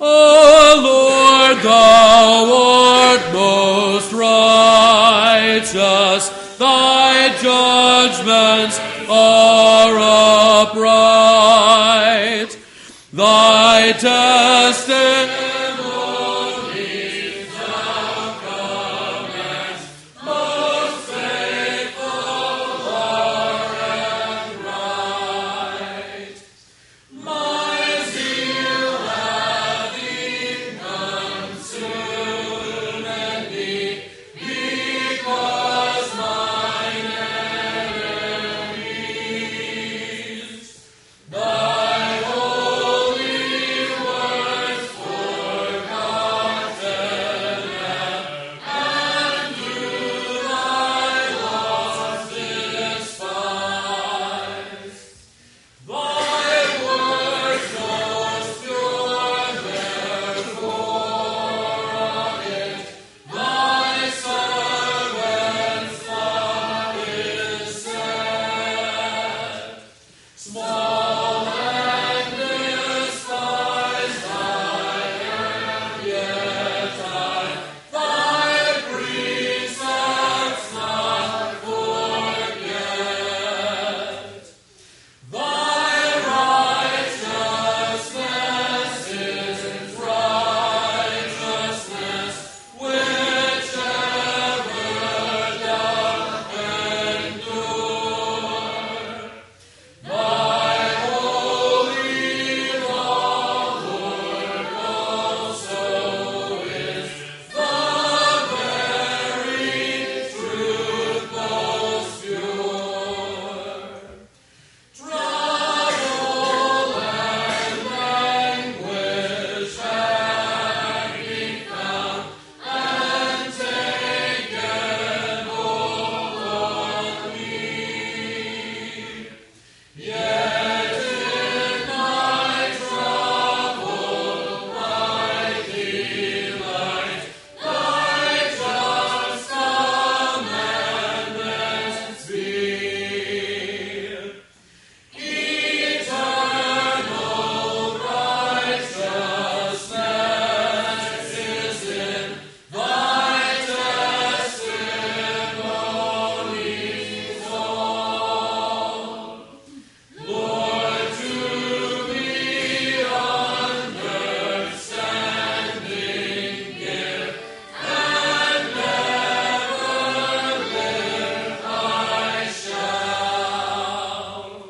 O Lord, thou art most righteous, thy judgments are upright, thy testimony. My